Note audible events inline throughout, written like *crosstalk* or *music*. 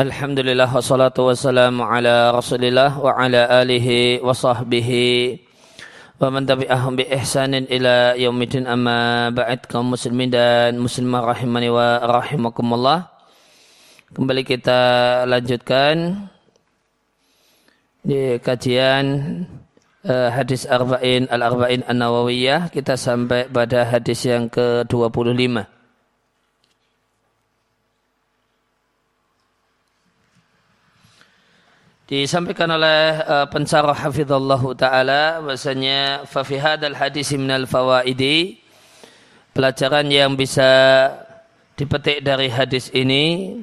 Alhamdulillah wassalatu wassalamu ala rasulillah wa ala alihi wa sahbihi wa man tabi'ahum bi ihsanin ila yaumidin amma ba'd kaum muslimin dan muslimah rahimani wa rahimakumullah. Kembali kita lanjutkan di kajian uh, hadis arba'in al-arba'in an-nawawiyah. Kita sampai pada hadis yang ke-25 Disampaikan oleh uh, pensarah hafizallahu taala bahasanya fa fi hadzal hadis minal fawaidi pelajaran yang bisa dipetik dari hadis ini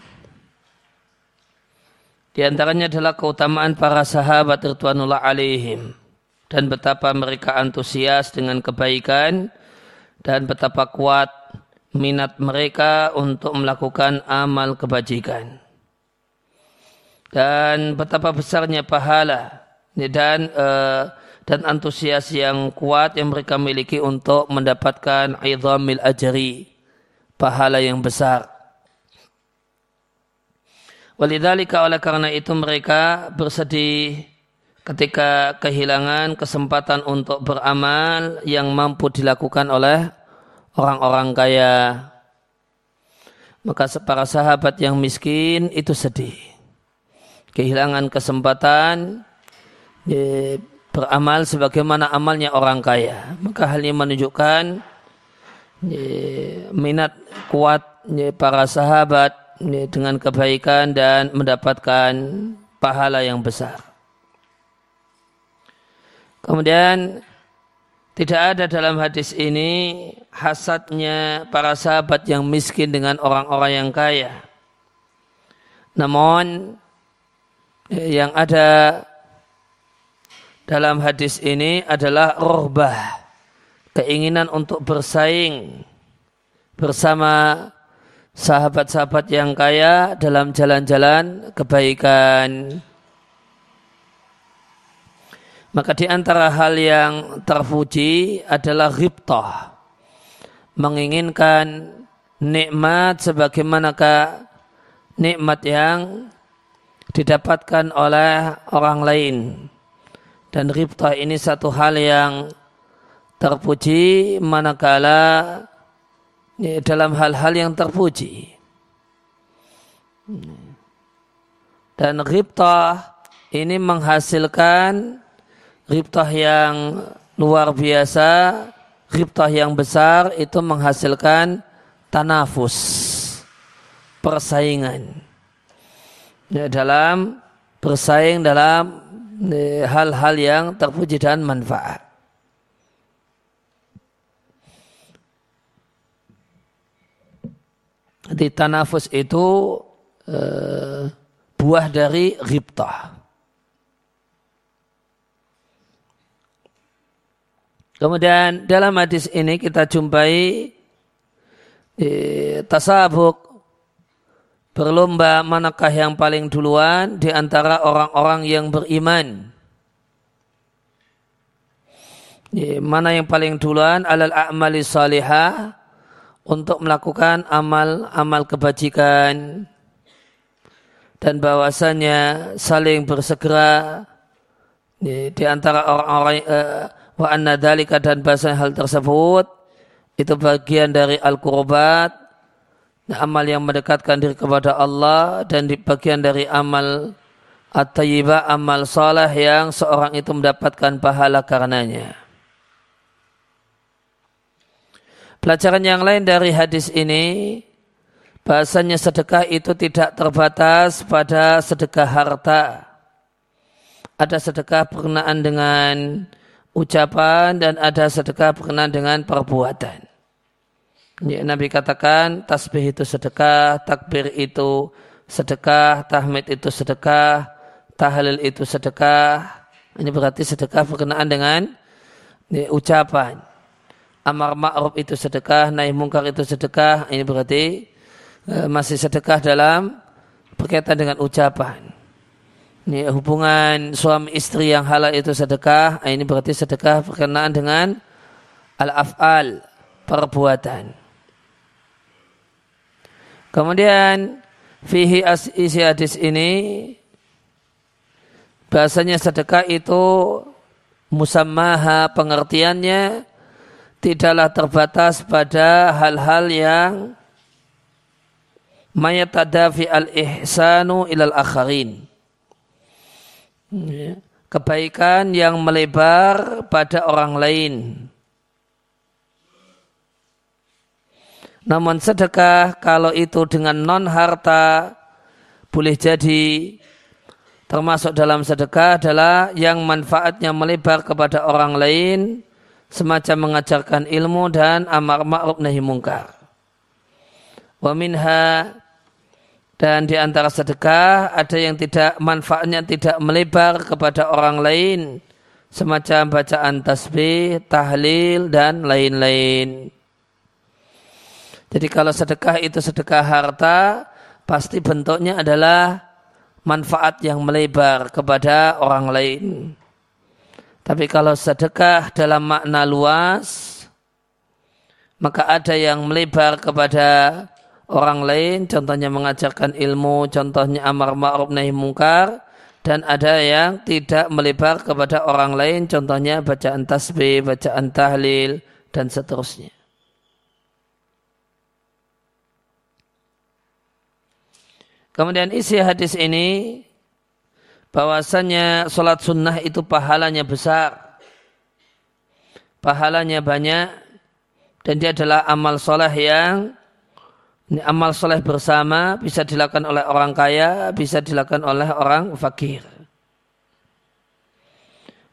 di antaranya adalah keutamaan para sahabat ridwanullah alaihim dan betapa mereka antusias dengan kebaikan dan betapa kuat minat mereka untuk melakukan amal kebajikan dan betapa besarnya pahala dan uh, dan antusias yang kuat yang mereka miliki untuk mendapatkan idhamil ajri pahala yang besar Walidzalika oleh karena itu mereka bersedih ketika kehilangan kesempatan untuk beramal yang mampu dilakukan oleh orang-orang kaya. Maka para sahabat yang miskin itu sedih kehilangan kesempatan ya, beramal sebagaimana amalnya orang kaya. Maka hal ini menunjukkan ya, minat kuat ya, para sahabat ya, dengan kebaikan dan mendapatkan pahala yang besar. Kemudian tidak ada dalam hadis ini hasadnya para sahabat yang miskin dengan orang-orang yang kaya. Namun yang ada dalam hadis ini adalah rohbah keinginan untuk bersaing bersama sahabat-sahabat yang kaya dalam jalan-jalan kebaikan. Maka di antara hal yang terpuji adalah riptah. Menginginkan nikmat sebagaimanakah nikmat yang didapatkan oleh orang lain. Dan ribtah ini satu hal yang terpuji manakala dalam hal-hal yang terpuji. Dan ribtah ini menghasilkan ribtah yang luar biasa, ribtah yang besar itu menghasilkan tanafus, persaingan ya, dalam bersaing dalam ya, hal-hal yang terpuji dan manfaat. Di tanafus itu eh, buah dari ribtah. Kemudian dalam hadis ini kita jumpai eh, tasabuk berlomba manakah yang paling duluan di antara orang-orang yang beriman. Mana yang paling duluan? Alal a'mali salihah untuk melakukan amal-amal kebajikan. Dan bahwasanya saling bersegera di antara orang-orang uh, wa anna dan bahasa hal tersebut itu bagian dari al-qurbat amal yang mendekatkan diri kepada Allah dan di bagian dari amal at-tayyibah, amal soleh yang seorang itu mendapatkan pahala karenanya. Pelajaran yang lain dari hadis ini, bahasanya sedekah itu tidak terbatas pada sedekah harta. Ada sedekah berkenaan dengan ucapan dan ada sedekah berkenaan dengan perbuatan. Nabi katakan tasbih itu sedekah, takbir itu sedekah, tahmid itu sedekah, tahlil itu sedekah. Ini berarti sedekah berkenaan dengan ya, ucapan. Amar ma'ruf itu sedekah, nahi mungkar itu sedekah. Ini berarti e, masih sedekah dalam berkaitan dengan ucapan. Ini hubungan suami istri yang halal itu sedekah. Ini berarti sedekah berkenaan dengan al-af'al, perbuatan. Kemudian fihi isi hadis ini bahasanya sedekah itu musammaha pengertiannya tidaklah terbatas pada hal-hal yang mayatadafi al-ihsanu ilal akharin. Ya. Kebaikan yang melebar pada orang lain. Namun sedekah kalau itu dengan non harta boleh jadi termasuk dalam sedekah adalah yang manfaatnya melebar kepada orang lain semacam mengajarkan ilmu dan amar ma'ruf nahi mungkar. Wa minha dan di antara sedekah ada yang tidak manfaatnya tidak melebar kepada orang lain semacam bacaan tasbih, tahlil dan lain-lain. Jadi kalau sedekah itu sedekah harta, pasti bentuknya adalah manfaat yang melebar kepada orang lain. Tapi kalau sedekah dalam makna luas, maka ada yang melebar kepada orang lain, contohnya mengajarkan ilmu, contohnya amar ma'ruf nahi mungkar, dan ada yang tidak melebar kepada orang lain, contohnya bacaan tasbih, bacaan tahlil, dan seterusnya. Kemudian isi hadis ini bahwasanya sholat sunnah itu pahalanya besar. Pahalanya banyak dan dia adalah amal soleh yang ini amal soleh bersama bisa dilakukan oleh orang kaya, bisa dilakukan oleh orang fakir.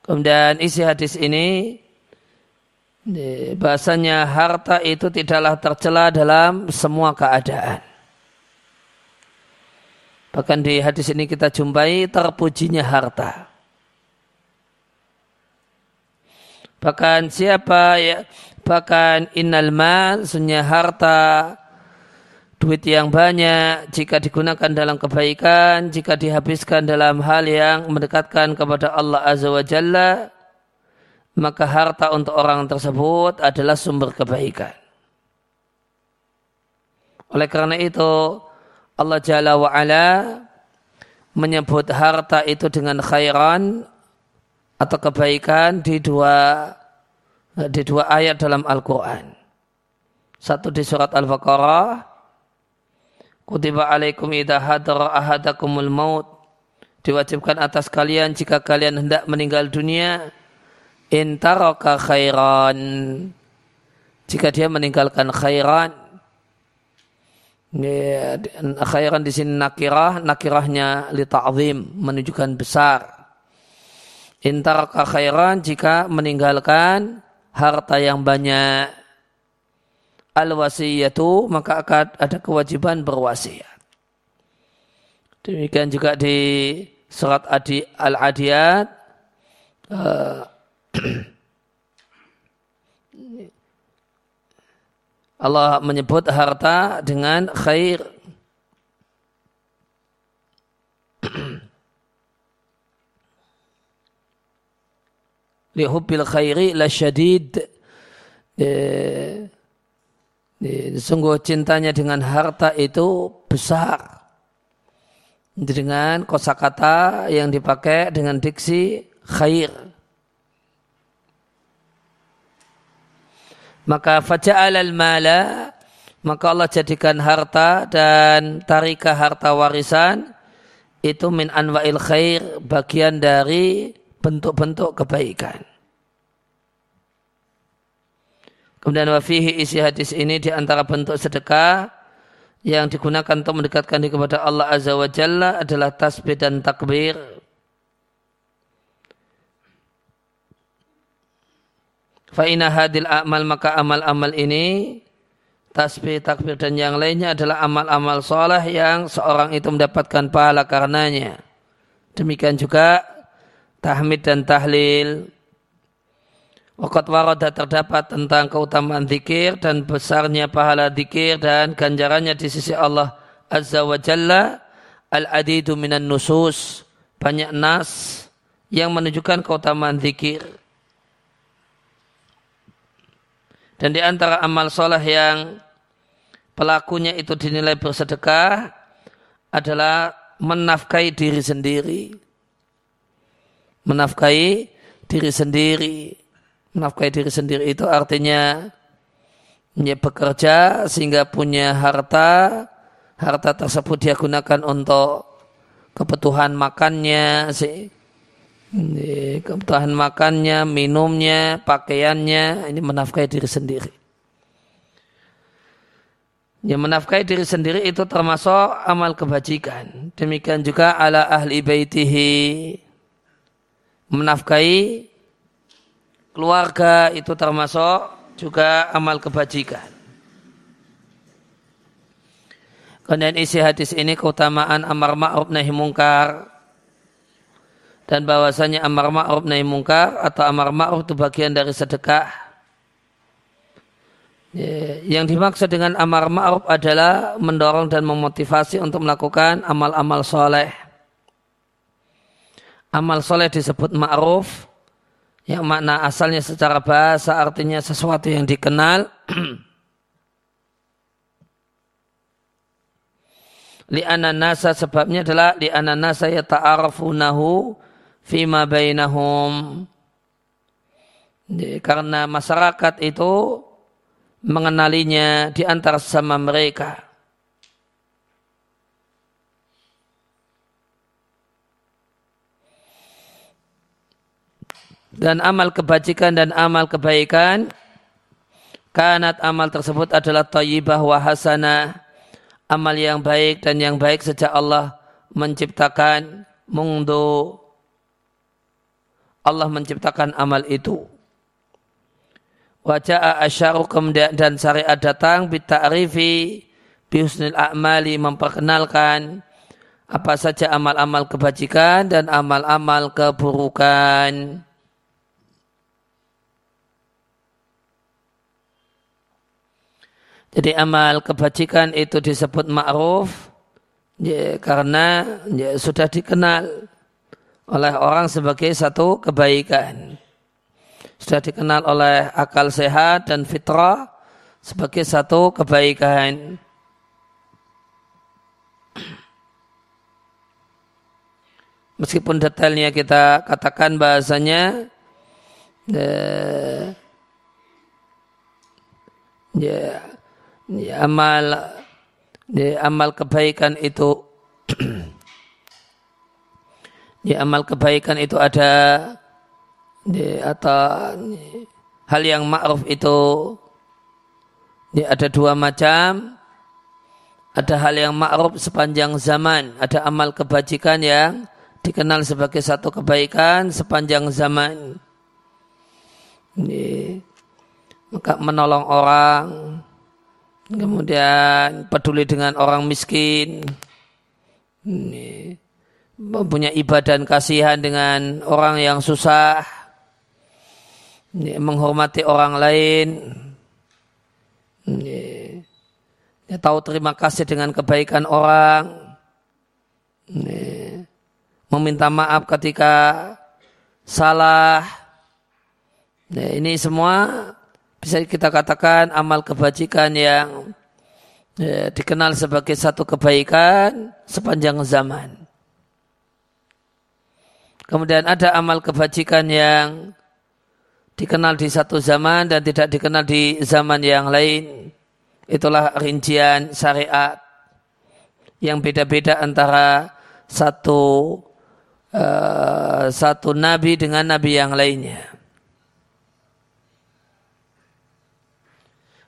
Kemudian isi hadis ini bahasanya harta itu tidaklah tercela dalam semua keadaan. Bahkan di hadis ini kita jumpai terpujinya harta. Bahkan siapa ya bahkan innal mal sunya harta duit yang banyak jika digunakan dalam kebaikan, jika dihabiskan dalam hal yang mendekatkan kepada Allah Azza wa Jalla, maka harta untuk orang tersebut adalah sumber kebaikan. Oleh karena itu, Allah Jalla wa'ala menyebut harta itu dengan khairan atau kebaikan di dua di dua ayat dalam Al-Quran. Satu di surat Al-Baqarah. Kutiba alaikum idha hadara ahadakumul maut. Diwajibkan atas kalian jika kalian hendak meninggal dunia. Intaraka khairan. Jika dia meninggalkan khairan khairan di sini nakirah, nakirahnya li ta'zim, menunjukkan besar. Intaraka khairan jika meninggalkan harta yang banyak. Al-wasiyatu maka akan ada kewajiban berwasiat. Demikian juga di surat Adi, Al-Adiyat uh, *clears throat* Allah menyebut harta dengan khair. *clears throat* Lihubbil khairi la syadid. Sungguh cintanya dengan harta itu besar. Dengan kosakata yang dipakai dengan diksi khair. Maka faja'al al-mala maka Allah jadikan harta dan tarika harta warisan itu min anwa'il khair bagian dari bentuk-bentuk kebaikan. Kemudian wafihi isi hadis ini di antara bentuk sedekah yang digunakan untuk mendekatkan diri kepada Allah Azza wa Jalla adalah tasbih dan takbir Fa'ina hadil amal maka amal-amal ini tasbih, takbir dan yang lainnya adalah amal-amal soleh yang seorang itu mendapatkan pahala karenanya. Demikian juga tahmid dan tahlil. Waqat warada terdapat tentang keutamaan zikir dan besarnya pahala zikir dan ganjarannya di sisi Allah Azza wa Jalla al-adidu minan nusus banyak nas yang menunjukkan keutamaan zikir. Dan di antara amal soleh yang pelakunya itu dinilai bersedekah adalah menafkahi diri sendiri. Menafkahi diri sendiri. Menafkahi diri sendiri itu artinya ya, bekerja sehingga punya harta. Harta tersebut dia gunakan untuk kebutuhan makannya, kebutuhan makannya, minumnya, pakaiannya, ini menafkahi diri sendiri. Yang menafkahi diri sendiri itu termasuk amal kebajikan. Demikian juga ala ahli baitihi. Menafkahi keluarga itu termasuk juga amal kebajikan. Kemudian isi hadis ini keutamaan amar ma'ruf nahi mungkar dan bahwasanya amar ma'ruf nahi mungkar atau amar ma'ruf itu bagian dari sedekah Ya, yang dimaksud dengan amar ma'ruf adalah mendorong dan memotivasi untuk melakukan amal-amal soleh. Amal soleh disebut ma'ruf, yang makna asalnya secara bahasa artinya sesuatu yang dikenal. *clears throat* li'ana nasa sebabnya adalah li'ana nasa yata'arafunahu fima bainahum. Karena masyarakat itu mengenalinya di antara sesama mereka. Dan amal kebajikan dan amal kebaikan kanat amal tersebut adalah tayyibah wa hasanah amal yang baik dan yang baik sejak Allah menciptakan mungdu Allah menciptakan amal itu Wajah asyarukum dan syariat datang bita'rifi bihusnil a'mali memperkenalkan apa saja amal-amal kebajikan dan amal-amal keburukan. Jadi amal kebajikan itu disebut ma'ruf ya, karena ya, sudah dikenal oleh orang sebagai satu kebaikan sudah dikenal oleh akal sehat dan fitrah sebagai satu kebaikan. Meskipun detailnya kita katakan bahasanya eh, ya, ya amal ya, amal kebaikan itu *clears throat* ya amal kebaikan itu ada. Atau hal yang ma'ruf itu. Ada dua macam. Ada hal yang ma'ruf sepanjang zaman. Ada amal kebajikan yang dikenal sebagai satu kebaikan sepanjang zaman. Ini, maka menolong orang. Kemudian peduli dengan orang miskin. Ini, mempunyai ibadah dan kasihan dengan orang yang susah menghormati orang lain, tahu terima kasih dengan kebaikan orang, meminta maaf ketika salah. Ini semua bisa kita katakan amal kebajikan yang ya, dikenal sebagai satu kebaikan sepanjang zaman. Kemudian ada amal kebajikan yang dikenal di satu zaman dan tidak dikenal di zaman yang lain. Itulah rincian syariat yang beda-beda antara satu uh, satu nabi dengan nabi yang lainnya.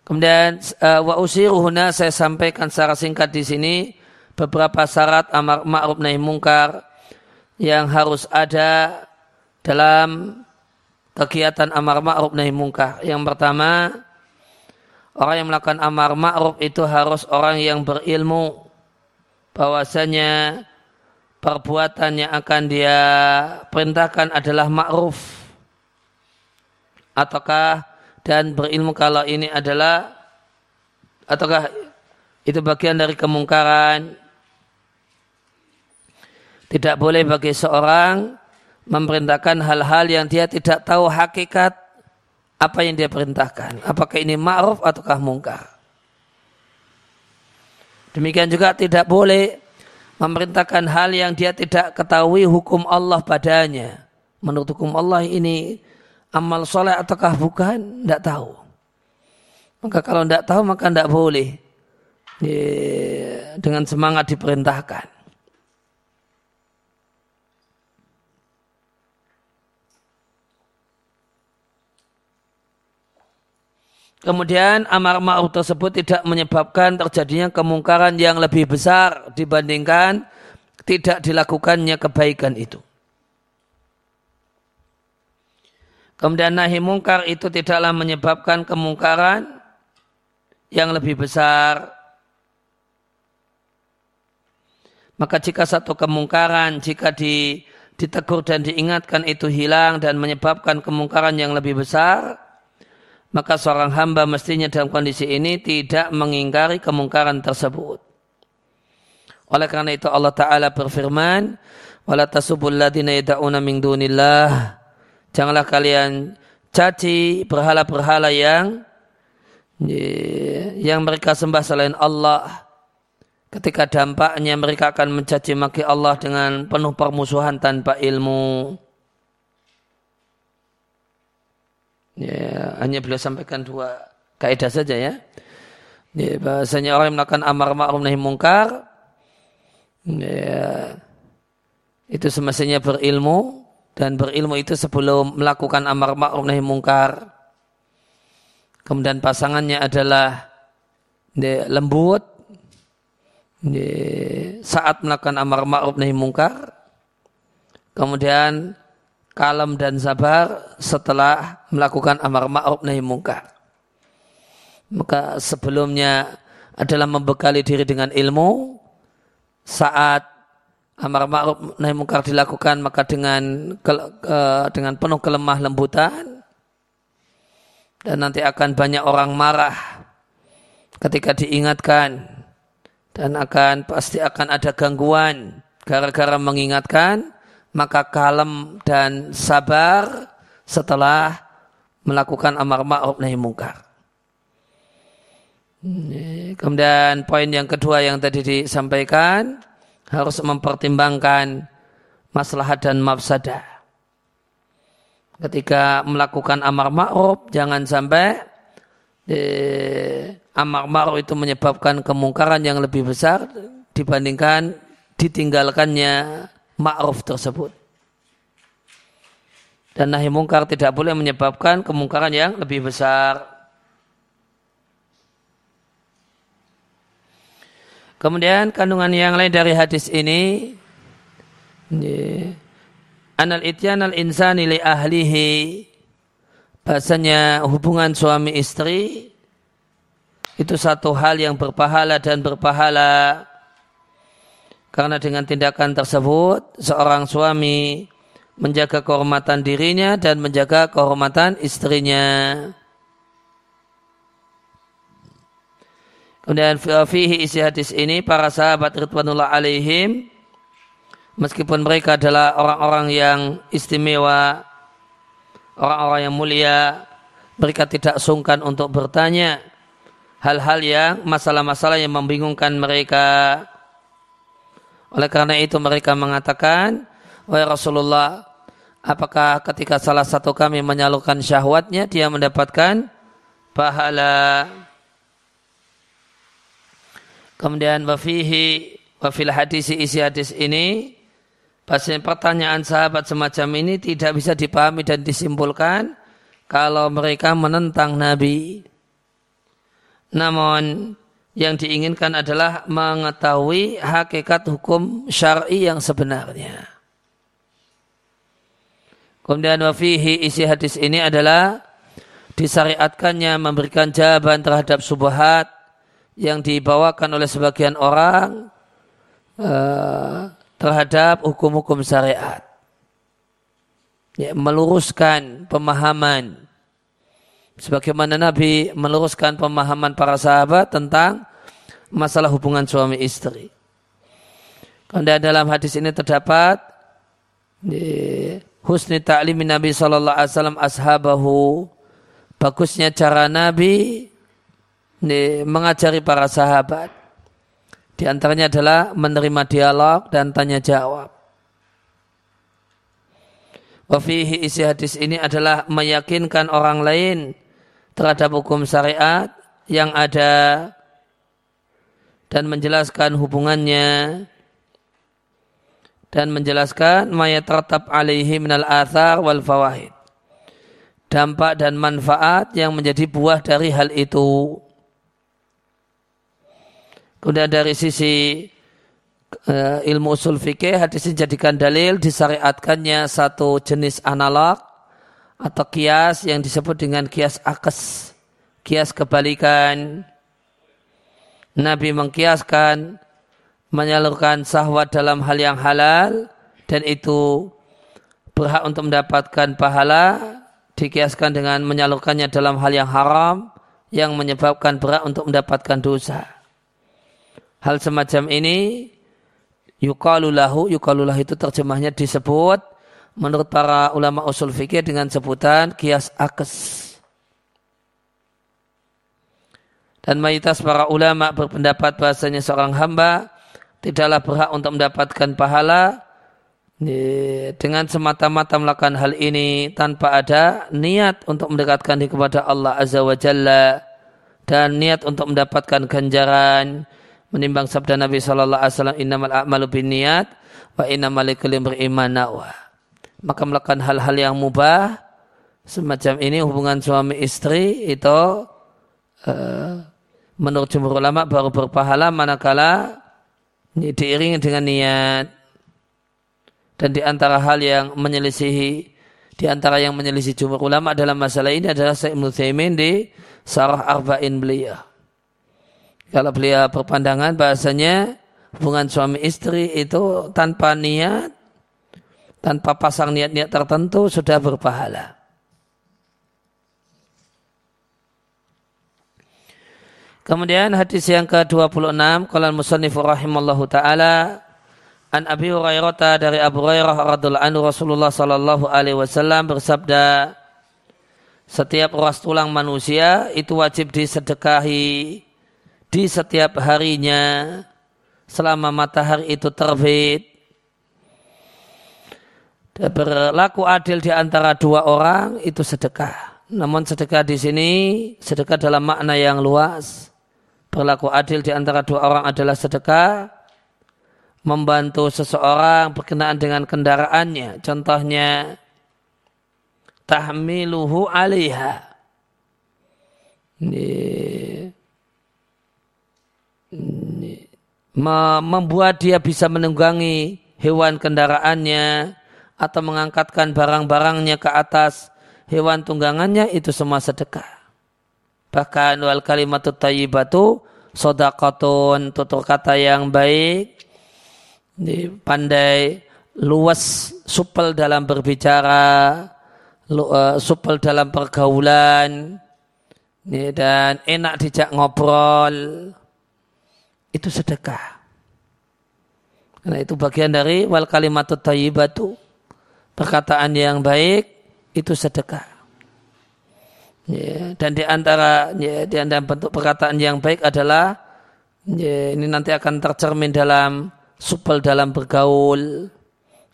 Kemudian uh, wa usiruhuna saya sampaikan secara singkat di sini beberapa syarat amar ma'ruf nahi mungkar yang harus ada dalam kegiatan amar ma'ruf nahi mungkar. Yang pertama, orang yang melakukan amar ma'ruf itu harus orang yang berilmu bahwasanya perbuatan yang akan dia perintahkan adalah ma'ruf ataukah dan berilmu kalau ini adalah ataukah itu bagian dari kemungkaran tidak boleh bagi seorang memerintahkan hal-hal yang dia tidak tahu hakikat apa yang dia perintahkan. Apakah ini ma'ruf ataukah mungkar. Demikian juga tidak boleh memerintahkan hal yang dia tidak ketahui hukum Allah padanya. Menurut hukum Allah ini amal soleh ataukah bukan? Tidak tahu. Maka kalau tidak tahu maka tidak boleh dengan semangat diperintahkan. Kemudian amar ma'ruf tersebut tidak menyebabkan terjadinya kemungkaran yang lebih besar dibandingkan tidak dilakukannya kebaikan itu. Kemudian nahi mungkar itu tidaklah menyebabkan kemungkaran yang lebih besar. Maka jika satu kemungkaran, jika di, ditegur dan diingatkan itu hilang dan menyebabkan kemungkaran yang lebih besar, maka seorang hamba mestinya dalam kondisi ini tidak mengingkari kemungkaran tersebut. Oleh karena itu Allah Ta'ala berfirman, وَلَا تَسُبُوا الَّذِينَ يَدَعُونَ مِنْ دُونِ اللَّهِ Janganlah kalian caci berhala-berhala yang yang mereka sembah selain Allah. Ketika dampaknya mereka akan mencaci maki Allah dengan penuh permusuhan tanpa ilmu. Ya, hanya beliau sampaikan dua kaidah saja ya. ya bahasanya orang yang melakukan amar ma'ruf nahi mungkar ya, itu semestinya berilmu dan berilmu itu sebelum melakukan amar ma'ruf nahi mungkar. Kemudian pasangannya adalah ya, lembut ya, saat melakukan amar ma'ruf nahi mungkar. Kemudian kalem dan sabar setelah melakukan amar ma'ruf nahi mungkar. Maka sebelumnya adalah membekali diri dengan ilmu. Saat amar ma'ruf nahi mungkar dilakukan maka dengan dengan penuh kelemah lembutan. Dan nanti akan banyak orang marah ketika diingatkan. Dan akan pasti akan ada gangguan gara-gara mengingatkan maka kalem dan sabar setelah melakukan amar ma'ruf nahi mungkar. Kemudian poin yang kedua yang tadi disampaikan harus mempertimbangkan maslahat dan mafsadah. Ketika melakukan amar ma'ruf jangan sampai eh, amar ma'ruf itu menyebabkan kemungkaran yang lebih besar dibandingkan ditinggalkannya ma'ruf tersebut. Dan nahi mungkar tidak boleh menyebabkan kemungkaran yang lebih besar. Kemudian kandungan yang lain dari hadis ini anal ityan al insani li ahlihi bahasanya hubungan suami istri itu satu hal yang berpahala dan berpahala karena dengan tindakan tersebut, seorang suami menjaga kehormatan dirinya dan menjaga kehormatan istrinya. Kemudian fihi isi hadis ini para sahabat Ridwanullah alaihim meskipun mereka adalah orang-orang yang istimewa, orang-orang yang mulia, mereka tidak sungkan untuk bertanya hal-hal yang masalah-masalah yang membingungkan mereka. Oleh karena itu mereka mengatakan, Wahai Rasulullah, apakah ketika salah satu kami menyalurkan syahwatnya, dia mendapatkan pahala. Kemudian wafihi wafil hadis isi hadis ini Pasien pertanyaan sahabat semacam ini tidak bisa dipahami dan disimpulkan kalau mereka menentang Nabi. Namun yang diinginkan adalah mengetahui hakikat hukum syar'i yang sebenarnya. Kemudian wafihi isi hadis ini adalah disyariatkannya memberikan jawaban terhadap subahat yang dibawakan oleh sebagian orang uh, terhadap hukum-hukum syariat. Ya, meluruskan pemahaman sebagaimana Nabi meluruskan pemahaman para sahabat tentang masalah hubungan suami istri. Kemudian dalam hadis ini terdapat husni ta'lim Nabi sallallahu alaihi wasallam ashabahu bagusnya cara Nabi mengajari para sahabat Di antaranya adalah menerima dialog dan tanya jawab. Wafihi isi hadis ini adalah meyakinkan orang lain terhadap hukum syariat yang ada dan menjelaskan hubungannya dan menjelaskan maya tertab alaihi minal athar wal fawahid dampak dan manfaat yang menjadi buah dari hal itu. Kemudian dari sisi uh, ilmu usul fikih hadis ini jadikan dalil disyariatkannya satu jenis analog atau kias yang disebut dengan kias akes kias kebalikan Nabi mengkiaskan menyalurkan sahwat dalam hal yang halal dan itu berhak untuk mendapatkan pahala dikiaskan dengan menyalurkannya dalam hal yang haram yang menyebabkan berat untuk mendapatkan dosa. Hal semacam ini yukalulahu, yukalulah itu terjemahnya disebut menurut para ulama usul fikih dengan sebutan kias akes. Dan mayoritas para ulama berpendapat bahasanya seorang hamba tidaklah berhak untuk mendapatkan pahala dengan semata-mata melakukan hal ini tanpa ada niat untuk mendekatkan diri kepada Allah Azza wa Jalla dan niat untuk mendapatkan ganjaran menimbang sabda Nabi sallallahu alaihi wasallam innamal a'malu binniyat wa innamal likulli imrin nawa. Maka melakukan hal-hal yang mubah semacam ini hubungan suami istri itu uh, menurut jumhur ulama baru berpahala manakala diiringi dengan niat dan di antara hal yang menyelisihi di antara yang menyelisih jumhur ulama dalam masalah ini adalah Syekh Ibnu di Sarah Arba'in beliau. Kalau beliau berpandangan bahasanya hubungan suami istri itu tanpa niat, tanpa pasang niat-niat tertentu sudah berpahala. Kemudian hadis yang ke-26 kalau musannif rahimallahu taala an Abi Hurairah dari Abu Hurairah radhiallahu anhu Rasulullah sallallahu alaihi wasallam bersabda setiap ruas tulang manusia itu wajib disedekahi di setiap harinya selama matahari itu terbit berlaku adil di antara dua orang itu sedekah. Namun sedekah di sini sedekah dalam makna yang luas. Berlaku adil di antara dua orang adalah sedekah membantu seseorang berkenaan dengan kendaraannya. Contohnya tahmiluhu alaiha. Membuat dia bisa menunggangi hewan kendaraannya atau mengangkatkan barang-barangnya ke atas hewan tunggangannya itu semua sedekah. Bahkan wal kalimatut tayyibatu sodakotun tutur kata yang baik pandai luas supel dalam berbicara eh, supel dalam pergaulan dan enak dijak ngobrol itu sedekah. Karena itu bagian dari wal kalimatut tayyibatu. Perkataan yang baik itu sedekah. Ya, dan di antara ya, di antara bentuk perkataan yang baik adalah ya, ini nanti akan tercermin dalam supel dalam bergaul,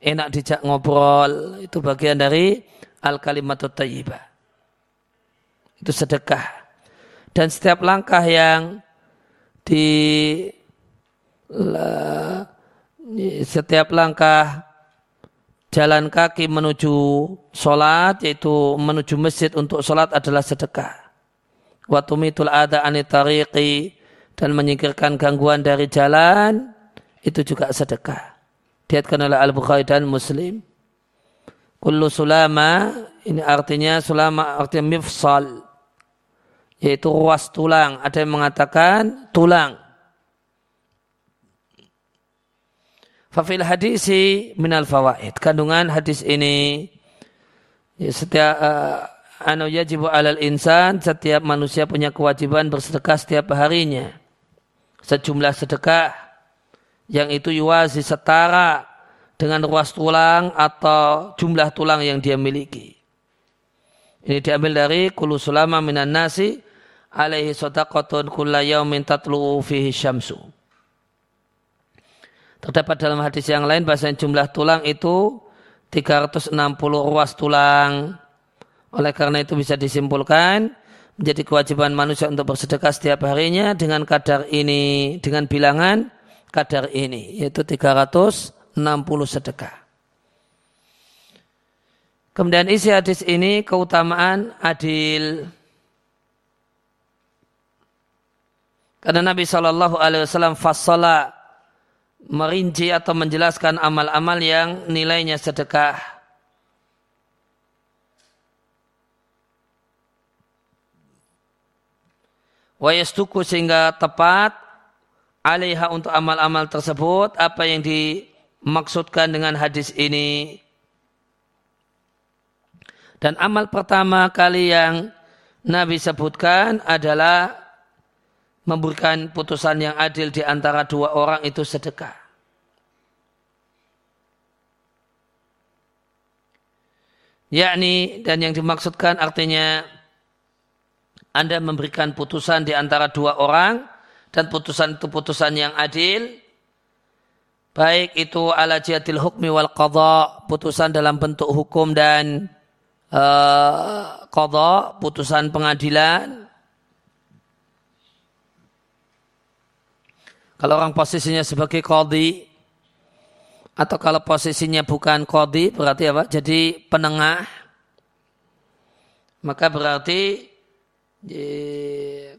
enak dijak ngobrol, itu bagian dari al kalimatut tayyibah. Itu sedekah. Dan setiap langkah yang di setiap langkah jalan kaki menuju sholat yaitu menuju masjid untuk sholat adalah sedekah. Waktu mitul ada anitariqi dan menyingkirkan gangguan dari jalan itu juga sedekah. Diatkan oleh Al-Bukhari dan Muslim. Kullu sulama ini artinya sulama artinya mifsal yaitu ruas tulang. Ada yang mengatakan tulang. Fafil hadisi minal fawaid. Kandungan hadis ini ya, setiap uh, anu yajibu alal insan setiap manusia punya kewajiban bersedekah setiap harinya. Sejumlah sedekah yang itu yuwazi setara dengan ruas tulang atau jumlah tulang yang dia miliki. Ini diambil dari kulu sulama minan nasi alaihi sodakotun kulla yaumin tatlu fihi syamsu. Terdapat dalam hadis yang lain bahasa jumlah tulang itu 360 ruas tulang. Oleh karena itu bisa disimpulkan menjadi kewajiban manusia untuk bersedekah setiap harinya dengan kadar ini, dengan bilangan kadar ini, yaitu 360 sedekah. Kemudian isi hadis ini keutamaan adil. Karena Nabi Shallallahu Alaihi Wasallam fasola merinci atau menjelaskan amal-amal yang nilainya sedekah. Wayastuku sehingga tepat alaiha untuk amal-amal tersebut apa yang dimaksudkan dengan hadis ini. Dan amal pertama kali yang Nabi sebutkan adalah memberikan putusan yang adil di antara dua orang itu sedekah. Yakni dan yang dimaksudkan artinya Anda memberikan putusan di antara dua orang dan putusan itu putusan yang adil baik itu ala jihatil hukmi wal qadha putusan dalam bentuk hukum dan uh, qadha putusan pengadilan Kalau orang posisinya sebagai kodi atau kalau posisinya bukan kodi berarti apa? Jadi penengah. Maka berarti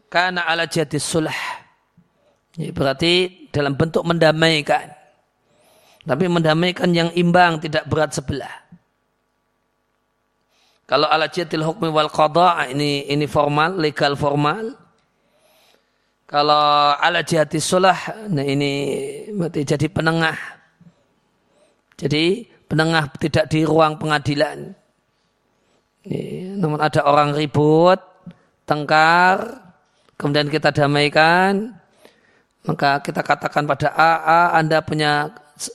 karena ala jadi sulah. Berarti dalam bentuk mendamaikan. Tapi mendamaikan yang imbang, tidak berat sebelah. Kalau ala jadil hukmi wal qadha ini ini formal, legal formal. Kalau ala jihati sulah, nah ini jadi penengah. Jadi penengah tidak di ruang pengadilan. Ini, namun ada orang ribut, tengkar, kemudian kita damaikan, maka kita katakan pada A, A Anda punya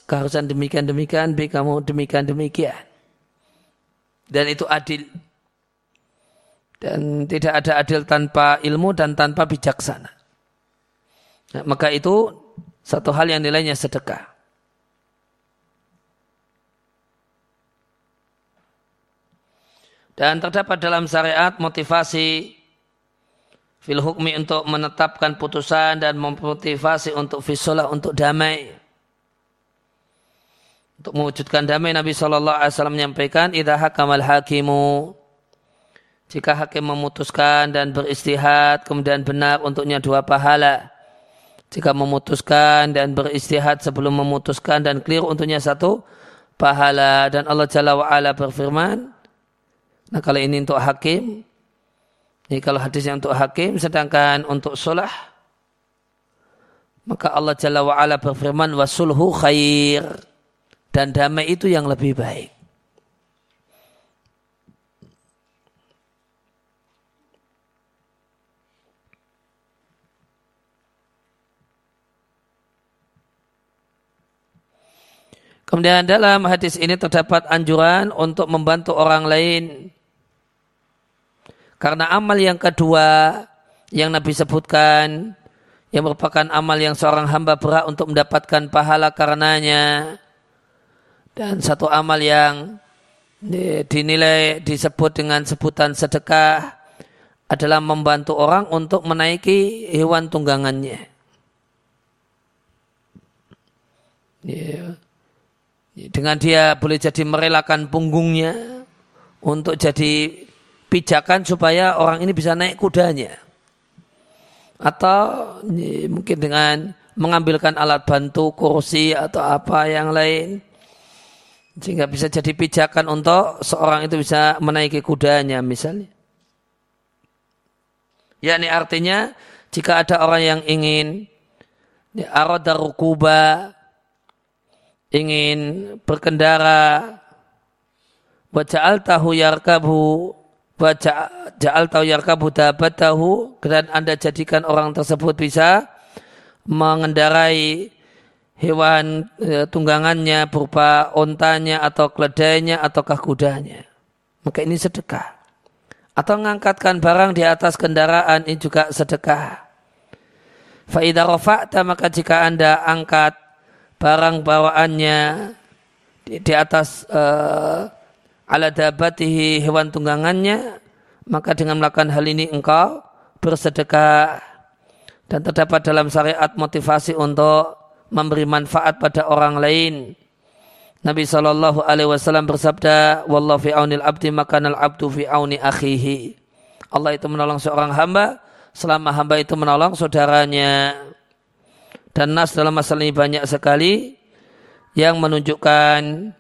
keharusan demikian-demikian, B kamu demikian-demikian. Dan itu adil. Dan tidak ada adil tanpa ilmu dan tanpa bijaksana. Ya, maka itu satu hal yang nilainya sedekah. Dan terdapat dalam syariat motivasi fil hukmi untuk menetapkan putusan dan memotivasi untuk visulah untuk damai. Untuk mewujudkan damai Nabi Shallallahu Alaihi Wasallam menyampaikan idha hakamal hakimu jika hakim memutuskan dan beristihad kemudian benar untuknya dua pahala jika memutuskan dan beristihad sebelum memutuskan dan clear untuknya satu pahala. Dan Allah Jalla wa ala berfirman nah kalau ini untuk hakim ini kalau hadisnya untuk hakim sedangkan untuk sulah maka Allah Jalla wa ala berfirman wasulhu khair. Dan damai itu yang lebih baik Kemudian dalam hadis ini terdapat anjuran untuk membantu orang lain. Karena amal yang kedua yang Nabi sebutkan, yang merupakan amal yang seorang hamba berhak untuk mendapatkan pahala karenanya. Dan satu amal yang dinilai disebut dengan sebutan sedekah adalah membantu orang untuk menaiki hewan tunggangannya. Yeah dengan dia boleh jadi merelakan punggungnya untuk jadi pijakan supaya orang ini bisa naik kudanya. Atau mungkin dengan mengambilkan alat bantu, kursi atau apa yang lain. Sehingga bisa jadi pijakan untuk seorang itu bisa menaiki kudanya misalnya. Ya ini artinya jika ada orang yang ingin ya, aroda rukuba ingin berkendara. Waja'al tahu yarkabu waja'al tahu yarkabu tahu dan anda jadikan orang tersebut bisa mengendarai hewan e, tunggangannya berupa ontanya atau keledainya ataukah kudanya. Maka ini sedekah. Atau mengangkatkan barang di atas kendaraan ini juga sedekah. Faidah rofa'ta maka jika anda angkat barang bawaannya di, di atas uh, ala dabatihi hewan tunggangannya maka dengan melakukan hal ini engkau bersedekah dan terdapat dalam syariat motivasi untuk memberi manfaat pada orang lain. Nabi Shallallahu Alaihi Wasallam bersabda, "Wallahu fi aunil abdi makanal abdu fi auni akhihi." Allah itu menolong seorang hamba selama hamba itu menolong saudaranya. Dan nas dalam masalah ini banyak sekali yang menunjukkan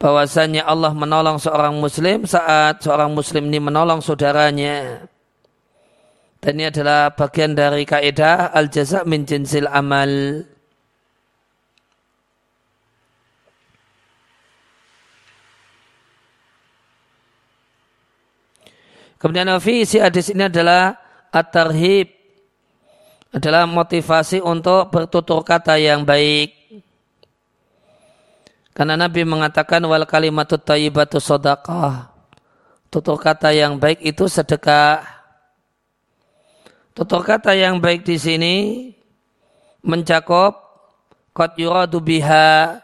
bahwasanya Allah menolong seorang muslim saat seorang muslim ini menolong saudaranya. Dan ini adalah bagian dari kaidah al-jaza min jinsil amal. Kemudian visi hadis ini adalah at-tarhib adalah motivasi untuk bertutur kata yang baik. Karena Nabi mengatakan wal kalimatut thayyibatu sadaqah. Tutur kata yang baik itu sedekah. Tutur kata yang baik di sini mencakup qad yuradu biha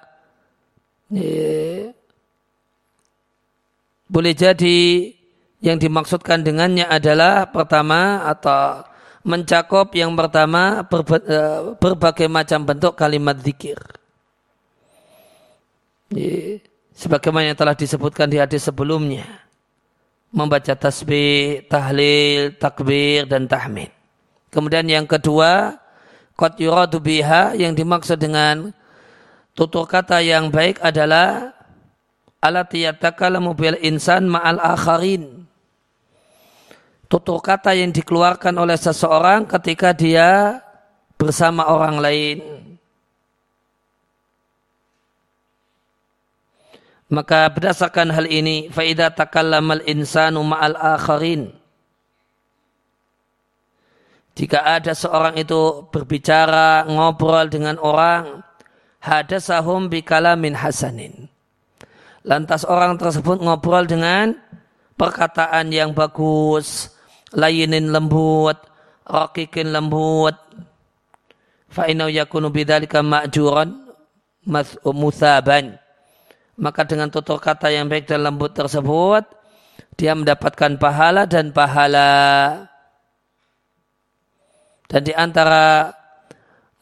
boleh jadi yang dimaksudkan dengannya adalah pertama atau mencakup yang pertama eh, berbagai macam bentuk kalimat zikir sebagaimana yang telah disebutkan di hadis sebelumnya membaca tasbih, tahlil, takbir dan tahmid. Kemudian yang kedua, qad yuradu biha yang dimaksud dengan tutur kata yang baik adalah alati yatakalamu bil insan ma'al akharin. Tutur kata yang dikeluarkan oleh seseorang ketika dia bersama orang lain. Maka berdasarkan hal ini, faida takallamal insanu ma'al akharin. Jika ada seorang itu berbicara, ngobrol dengan orang, hadasahum bikalamin hasanin. Lantas orang tersebut ngobrol dengan perkataan yang bagus, layinin lembut, rakikin lembut. Fa'inau yakunu bidalika ma'juran musaban maka dengan tutur kata yang baik dan lembut tersebut dia mendapatkan pahala dan pahala dan di antara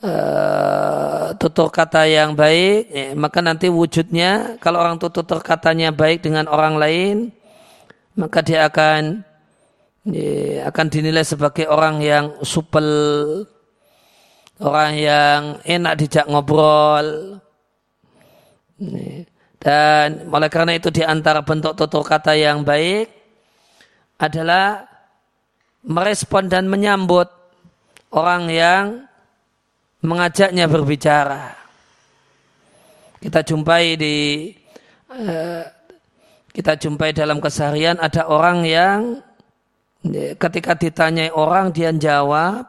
uh, tutur kata yang baik ya, maka nanti wujudnya kalau orang tutur katanya baik dengan orang lain maka dia akan ya, akan dinilai sebagai orang yang supel orang yang enak dijak ngobrol. Dan oleh karena itu di antara bentuk tutur kata yang baik adalah merespon dan menyambut orang yang mengajaknya berbicara. Kita jumpai di eh, kita jumpai dalam keseharian ada orang yang ketika ditanyai orang dia jawab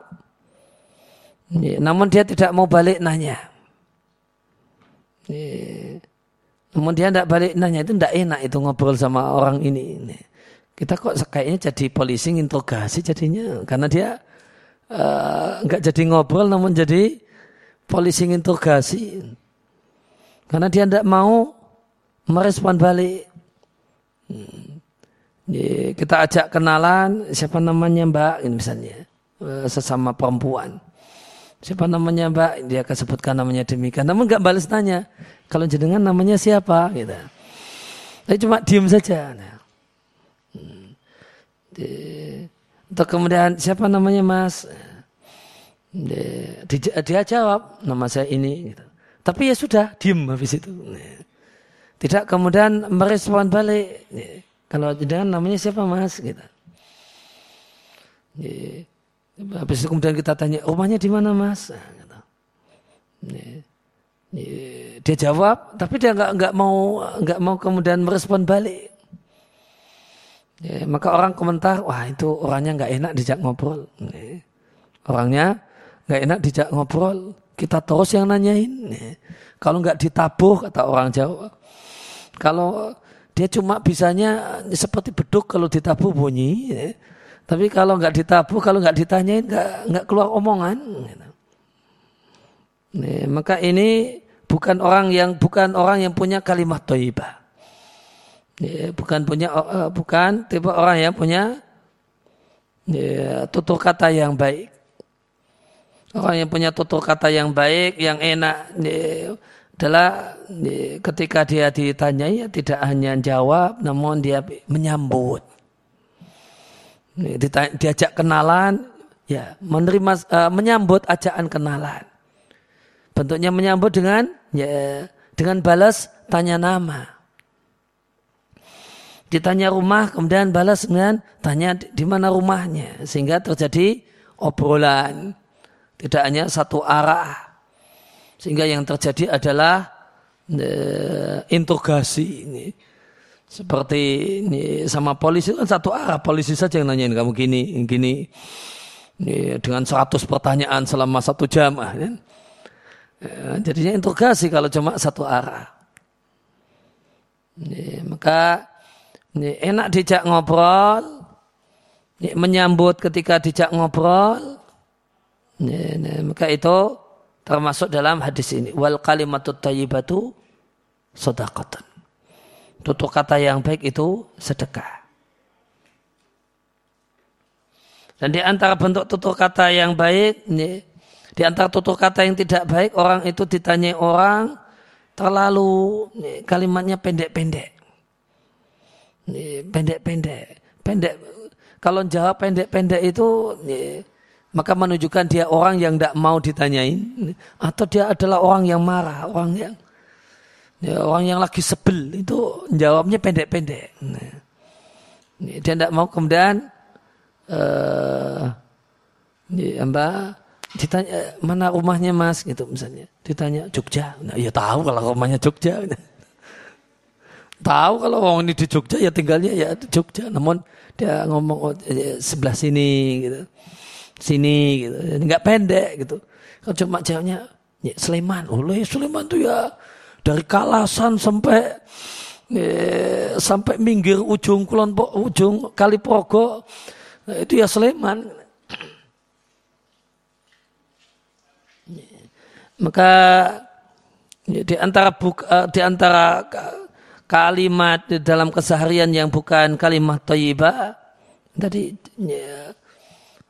namun dia tidak mau balik nanya. Namun dia tidak balik nanya itu tidak enak itu ngobrol sama orang ini. Kita kok kayaknya jadi polisi interogasi jadinya karena dia uh, jadi ngobrol namun jadi polisi interogasi karena dia tidak mau merespon balik. Hmm. Kita ajak kenalan siapa namanya Mbak ini misalnya eh, sesama perempuan. Siapa namanya Mbak? Dia akan sebutkan namanya demikian. Namun nggak balas tanya. Kalau jenengan namanya siapa? Gitu. Tapi cuma diem saja. Nah. Untuk kemudian siapa namanya Mas? Dia, dia jawab nama saya ini. Gitu. Tapi ya sudah diem habis itu. Tidak kemudian merespon balik. Kalau jenengan namanya siapa Mas? Gitu. Habis itu kemudian kita tanya, rumahnya di mana mas? Nah, gitu. Dia jawab, tapi dia nggak nggak mau nggak mau kemudian merespon balik. Ya, maka orang komentar, wah itu orangnya nggak enak dijak ngobrol. Orangnya nggak enak dijak ngobrol. Kita terus yang nanyain. Kalau nggak ditabuh kata orang Jawa. Kalau dia cuma bisanya seperti beduk kalau ditabuh bunyi. Tapi kalau nggak ditabuh, kalau nggak ditanyain nggak nggak keluar omongan. Nih, maka ini bukan orang yang bukan orang yang punya kalimat. Ya, bukan punya uh, bukan tipe orang yang punya ya, tutur kata yang baik. Orang yang punya tutur kata yang baik, yang enak ya, adalah ketika dia ditanya ya tidak hanya jawab, namun dia menyambut. Ya, diajak kenalan, ya menerima uh, menyambut ajakan kenalan. Bentuknya menyambut dengan ya dengan balas tanya nama. Ditanya rumah kemudian balas dengan tanya di mana rumahnya sehingga terjadi obrolan tidak hanya satu arah sehingga yang terjadi adalah e, interogasi ini seperti ini sama polisi kan satu arah polisi saja yang nanyain kamu gini gini ini, dengan 100 pertanyaan selama satu jam ah, kan? Ya, jadinya interogasi kalau cuma satu arah. Ini, maka ini enak dijak ngobrol, ini, menyambut ketika dijak ngobrol. Ini, ini, maka itu termasuk dalam hadis ini. Wal kalimatut tayyibatu sodakatan. Tutur kata yang baik itu sedekah. Dan di antara bentuk tutur kata yang baik, ini, di antara tutur kata yang tidak baik, orang itu ditanya orang terlalu kalimatnya pendek-pendek. Pendek-pendek. Pendek. Kalau jawab pendek-pendek itu maka menunjukkan dia orang yang tidak mau ditanyain. Atau dia adalah orang yang marah, orang yang ya, orang yang lagi sebel. Itu jawabnya pendek-pendek. Dia tidak mau kemudian uh, ya, mbak ditanya mana rumahnya mas? Gitu misalnya. Ditanya Jogja? Nah ya tahu kalau rumahnya Jogja. Tahu kalau orang ini di Jogja ya tinggalnya ya di Jogja. Namun dia ngomong oh, ya, sebelah sini gitu sini gitu. Nggak pendek gitu. Kalau cuma jawabnya ya, Sleman. Oleh oh, Sleman tuh ya dari Kalasan sampai ya, sampai minggir ujung kulon ujung Kaliprogo. Itu ya Sleman. Maka ya, di antara buka, uh, di antara kalimat di dalam keseharian yang bukan kalimat thayyibah tadi ya,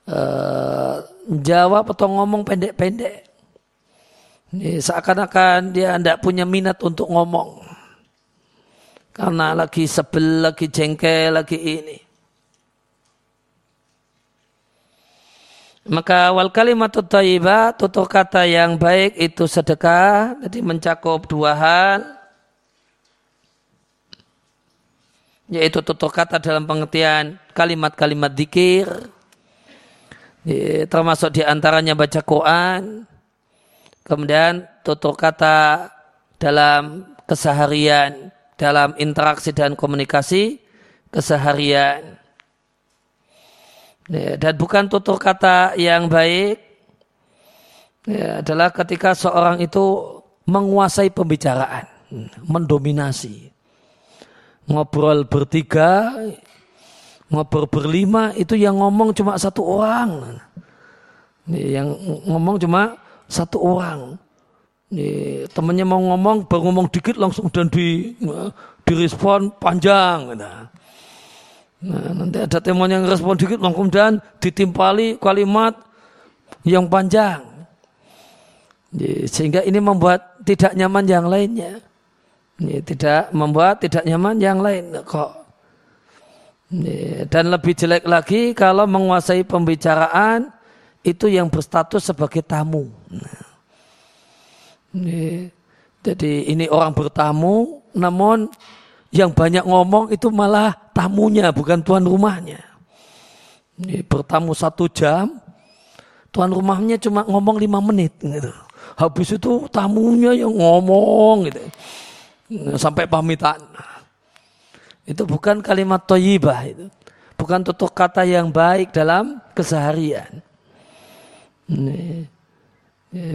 uh, jawab atau ngomong pendek-pendek. Seakan-akan dia tidak punya minat untuk ngomong. Karena lagi sebel, lagi jengkel, lagi ini. Maka wal kalimat thayyibah tutur kata yang baik itu sedekah jadi mencakup dua hal yaitu tutur kata dalam pengertian kalimat-kalimat dikir termasuk di antaranya baca Quran kemudian tutur kata dalam keseharian dalam interaksi dan komunikasi keseharian dan bukan tutur kata yang baik adalah ketika seorang itu menguasai pembicaraan, mendominasi. Ngobrol bertiga, ngobrol berlima, itu yang ngomong cuma satu orang. Ya, yang ngomong cuma satu orang. Ya, temannya mau ngomong, baru ngomong dikit langsung dan di, direspon panjang. Nah. Nah, nanti ada teman yang respon dikit, kemudian ditimpali kalimat yang panjang. Sehingga ini membuat tidak nyaman yang lainnya. Tidak membuat tidak nyaman yang lain kok. Dan lebih jelek lagi kalau menguasai pembicaraan itu yang berstatus sebagai tamu. Jadi ini orang bertamu, namun yang banyak ngomong itu malah tamunya, bukan tuan rumahnya. Ini bertamu satu jam, tuan rumahnya cuma ngomong lima menit. Gitu. Habis itu tamunya yang ngomong gitu. Sampai pamitan. Itu bukan kalimat toyibah itu. Bukan tutur kata yang baik dalam keseharian.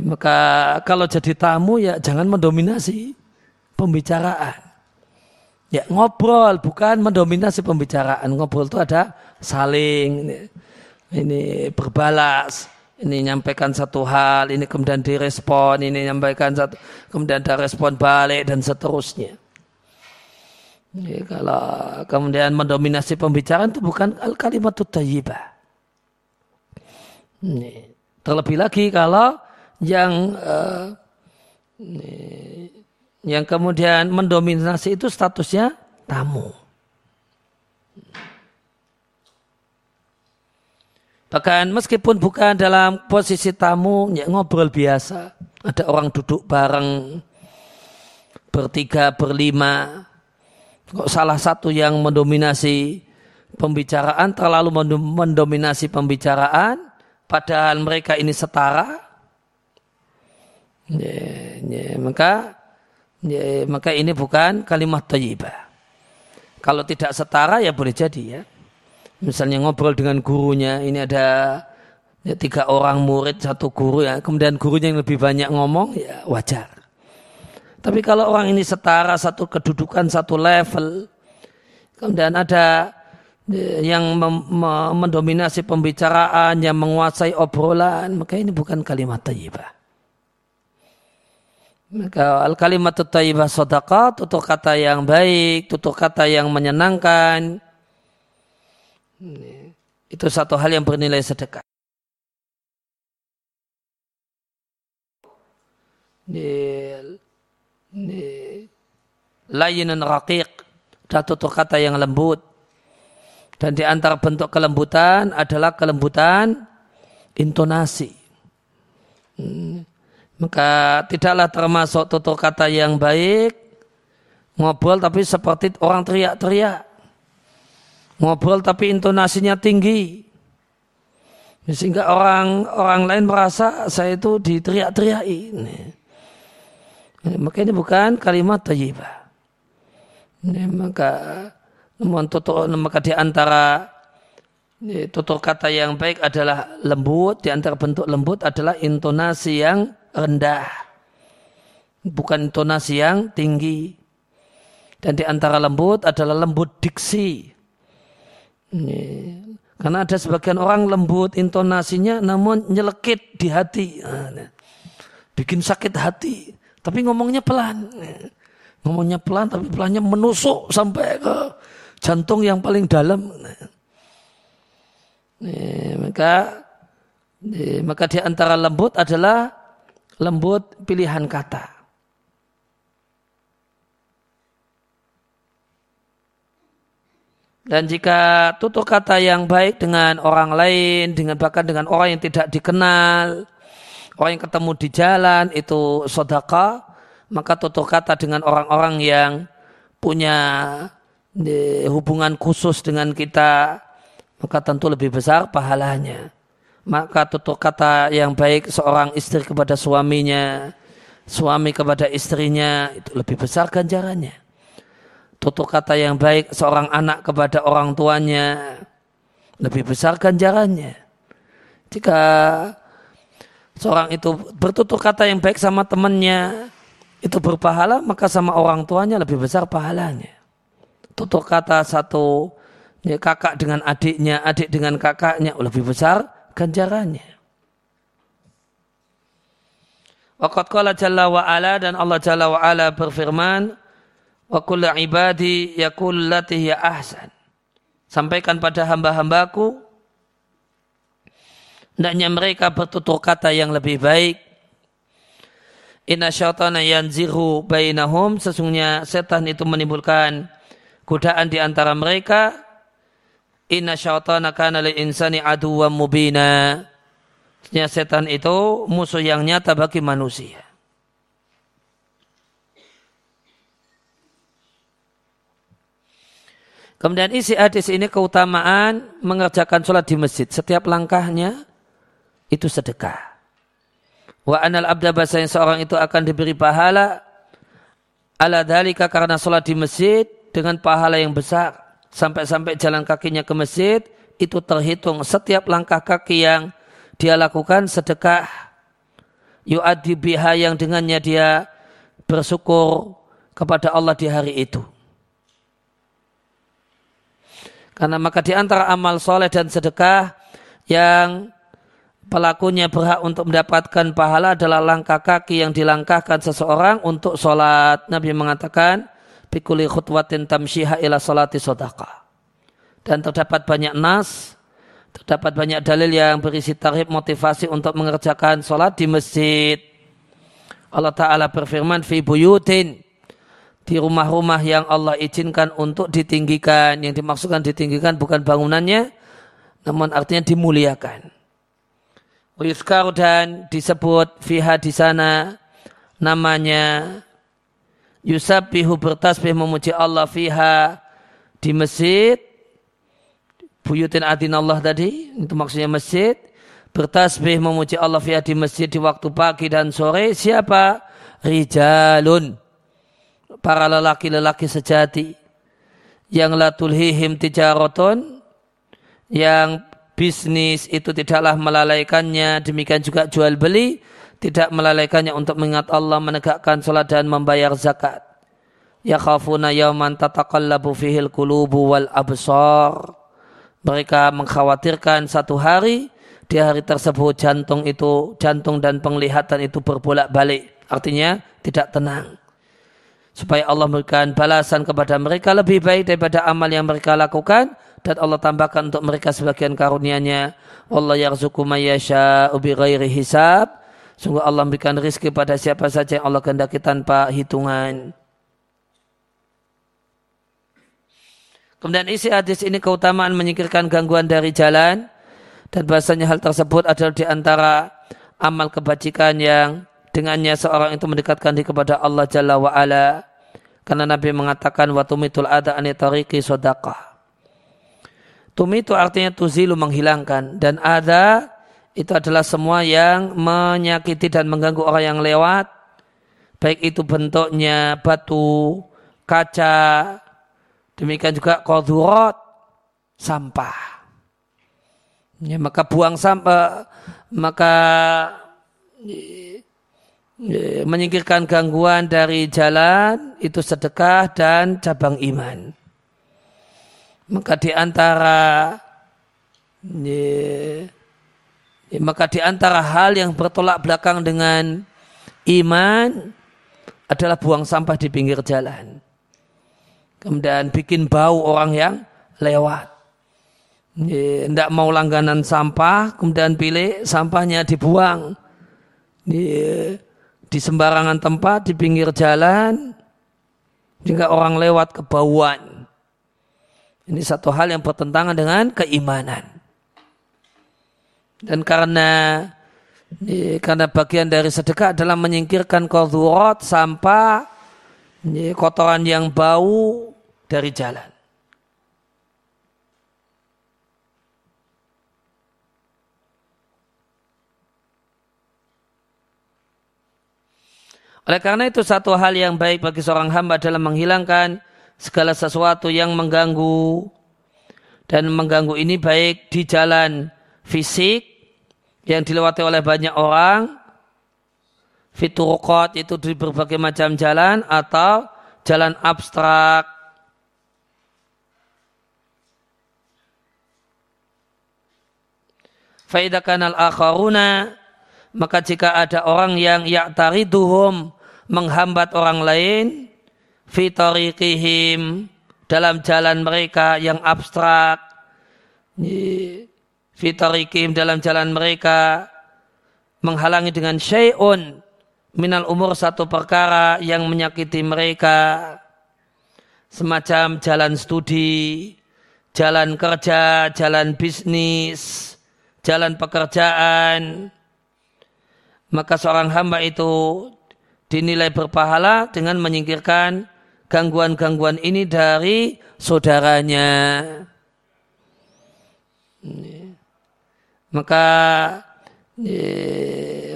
Maka kalau jadi tamu ya jangan mendominasi pembicaraan. Ya ngobrol bukan mendominasi pembicaraan. Ngobrol itu ada saling ini, ini berbalas. ini nyampaikan satu hal, ini kemudian direspon, ini nyampaikan satu, kemudian ada respon balik dan seterusnya. Jadi kalau kemudian mendominasi pembicaraan itu bukan al kalimat tayyibah. Terlebih lagi kalau yang uh, yang kemudian mendominasi itu statusnya tamu. Bahkan meskipun bukan dalam posisi tamu, ya ngobrol biasa. Ada orang duduk bareng, bertiga, berlima. Kok salah satu yang mendominasi pembicaraan, terlalu mendominasi pembicaraan, padahal mereka ini setara. Ya, ya, maka ya, maka ini bukan kalimat tayyibah. Kalau tidak setara ya boleh jadi ya misalnya ngobrol dengan gurunya, ini ada ya, tiga orang murid, satu guru ya, kemudian gurunya yang lebih banyak ngomong, ya wajar. Tapi kalau orang ini setara, satu kedudukan, satu level, kemudian ada ya, yang mendominasi pembicaraan, yang menguasai obrolan, maka ini bukan kalimat tayyibah. Maka al kalimat tayyibah sodaka, tutur kata yang baik, tutur kata yang menyenangkan, itu satu hal yang bernilai sedekah. Layinun raqiq. Dan tutur kata yang lembut. Dan di antara bentuk kelembutan adalah kelembutan intonasi. Hmm. Maka tidaklah termasuk tutur kata yang baik, ngobrol tapi seperti orang teriak-teriak. Ngobrol tapi intonasinya tinggi. Sehingga orang orang lain merasa saya itu diteriak-teriaki. Maka ini bukan kalimat tayyibah. Maka namun tutur, maka di antara tutur kata yang baik adalah lembut, di antara bentuk lembut adalah intonasi yang rendah. Bukan intonasi yang tinggi. Dan di antara lembut adalah lembut diksi. Karena ada sebagian orang lembut intonasinya namun nyelekit di hati. Nah, bikin sakit hati. Tapi ngomongnya pelan. Ngomongnya pelan tapi pelannya menusuk sampai ke jantung yang paling dalam. maka maka di antara lembut adalah lembut pilihan kata. Dan jika tutur kata yang baik dengan orang lain, dengan bahkan dengan orang yang tidak dikenal, orang yang ketemu di jalan itu sodaka, maka tutur kata dengan orang-orang yang punya hubungan khusus dengan kita, maka tentu lebih besar pahalanya. Maka tutur kata yang baik seorang istri kepada suaminya, suami kepada istrinya, itu lebih besar ganjarannya tutur kata yang baik seorang anak kepada orang tuanya lebih besar ganjarannya. Jika seorang itu bertutur kata yang baik sama temannya itu berpahala maka sama orang tuanya lebih besar pahalanya. Tutur kata satu ya, kakak dengan adiknya, adik dengan kakaknya lebih besar ganjarannya. Waqat qala jalla wa ala dan Allah jalla wa ala berfirman wa kullu ibadi yakul latihi ahsan. Sampaikan pada hamba-hambaku hendaknya mereka bertutur kata yang lebih baik. Inna syaitana yanziru bainahum sesungguhnya setan itu menimbulkan godaan di antara mereka. Inna syaitana kana lil insani aduwwan mubina. Sesungguhnya setan itu musuh yang nyata bagi manusia. Kemudian isi hadis ini keutamaan mengerjakan sholat di masjid. Setiap langkahnya itu sedekah. Wa anal abda bahasa yang seorang itu akan diberi pahala ala dalika karena sholat di masjid dengan pahala yang besar. Sampai-sampai jalan kakinya ke masjid itu terhitung setiap langkah kaki yang dia lakukan sedekah. Yu'addi biha yang dengannya dia bersyukur kepada Allah di hari itu. Karena maka di antara amal soleh dan sedekah yang pelakunya berhak untuk mendapatkan pahala adalah langkah kaki yang dilangkahkan seseorang untuk sholat. Nabi mengatakan, Bikuli khutwatin tamsyiha ila sholati sodaka. Dan terdapat banyak nas, terdapat banyak dalil yang berisi tarif motivasi untuk mengerjakan sholat di masjid. Allah Ta'ala berfirman, Fi buyutin, di rumah-rumah yang Allah izinkan untuk ditinggikan. Yang dimaksudkan ditinggikan bukan bangunannya, namun artinya dimuliakan. Uyuskar dan disebut fiha di sana namanya Yusabihu bertasbih memuji Allah fiha di masjid. Buyutin adin Allah tadi itu maksudnya masjid. Bertasbih memuji Allah fiha di masjid di waktu pagi dan sore. Siapa? Rijalun. Para lelaki-lelaki sejati. Yang la tulhihim tijaroton yang bisnis itu tidaklah melalaikannya, demikian juga jual beli tidak melalaikannya untuk mengingat Allah, menegakkan salat dan membayar zakat. Ya khafuna yawman tataqallabu fihil qulubu wal absar. Mereka mengkhawatirkan satu hari di hari tersebut jantung itu jantung dan penglihatan itu berbolak-balik. Artinya tidak tenang. Supaya Allah memberikan balasan kepada mereka lebih baik daripada amal yang mereka lakukan dan Allah tambahkan untuk mereka sebagian karunia-Nya. Allah yarzuqu may yasha'u bighairi hisab. Sungguh Allah memberikan rizki pada siapa saja yang Allah kehendaki tanpa hitungan. Kemudian isi hadis ini keutamaan menyingkirkan gangguan dari jalan dan bahasanya hal tersebut adalah di antara amal kebajikan yang dengannya seorang itu mendekatkan diri kepada Allah Jalla wa. Karena Nabi mengatakan wa tumitul ada anitariqi sodakah. Tumi itu artinya tuzilu menghilangkan dan ada itu adalah semua yang menyakiti dan mengganggu orang yang lewat baik itu bentuknya batu, kaca, demikian juga kodurat, sampah. Ya, maka buang sampah, maka ya, menyingkirkan gangguan dari jalan itu sedekah dan cabang iman. Maka di antara ya, ya, maka di antara hal yang bertolak belakang dengan iman adalah buang sampah di pinggir jalan. Kemudian bikin bau orang yang lewat. Tidak mau langganan sampah, kemudian pilih sampahnya dibuang. Ya, di sembarangan tempat, di pinggir jalan, jika orang lewat kebauan. Ini satu hal yang bertentangan dengan keimanan. Dan karena karena bagian dari sedekah adalah menyingkirkan kodurat sampah kotoran yang bau dari jalan. Oleh karena itu satu hal yang baik bagi seorang hamba adalah menghilangkan segala sesuatu yang mengganggu. Dan mengganggu ini baik di jalan fisik yang dilewati oleh banyak orang. Fiturukot itu di berbagai macam jalan atau jalan abstrak. Faidah kanal akharuna maka jika ada orang yang yaktariduhum menghambat orang lain fitoriqihim dalam jalan mereka yang abstrak. Fitoriqihim dalam jalan mereka menghalangi dengan syai'un minal umur satu perkara yang menyakiti mereka. Semacam jalan studi jalan kerja jalan bisnis jalan pekerjaan. Maka seorang hamba itu dinilai berpahala dengan menyingkirkan gangguan-gangguan ini dari saudaranya. Maka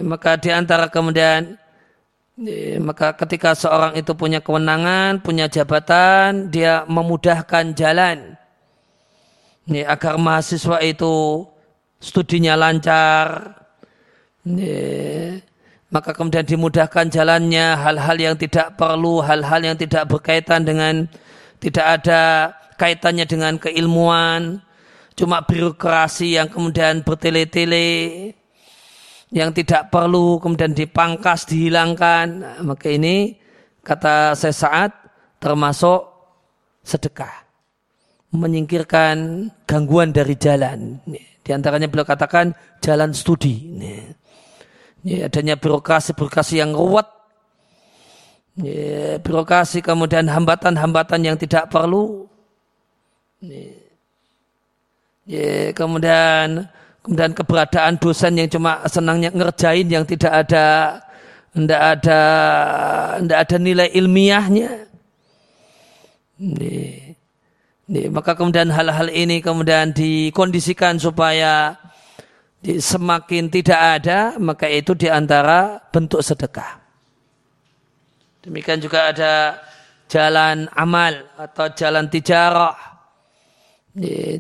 maka di antara kemudian maka ketika seorang itu punya kewenangan, punya jabatan, dia memudahkan jalan agar mahasiswa itu studinya lancar maka kemudian dimudahkan jalannya hal-hal yang tidak perlu, hal-hal yang tidak berkaitan dengan tidak ada kaitannya dengan keilmuan, cuma birokrasi yang kemudian bertele-tele, yang tidak perlu kemudian dipangkas, dihilangkan. Maka ini kata saya saat termasuk sedekah. Menyingkirkan gangguan dari jalan. Di antaranya beliau katakan jalan studi. Ini adanya birokrasi-birokrasi yang ruwet. Birokrasi kemudian hambatan-hambatan yang tidak perlu. Kemudian kemudian keberadaan dosen yang cuma senangnya ngerjain yang tidak ada tidak ada tidak ada nilai ilmiahnya nih, nih, maka kemudian hal-hal ini kemudian dikondisikan supaya semakin tidak ada maka itu di antara bentuk sedekah demikian juga ada jalan amal atau jalan tijarah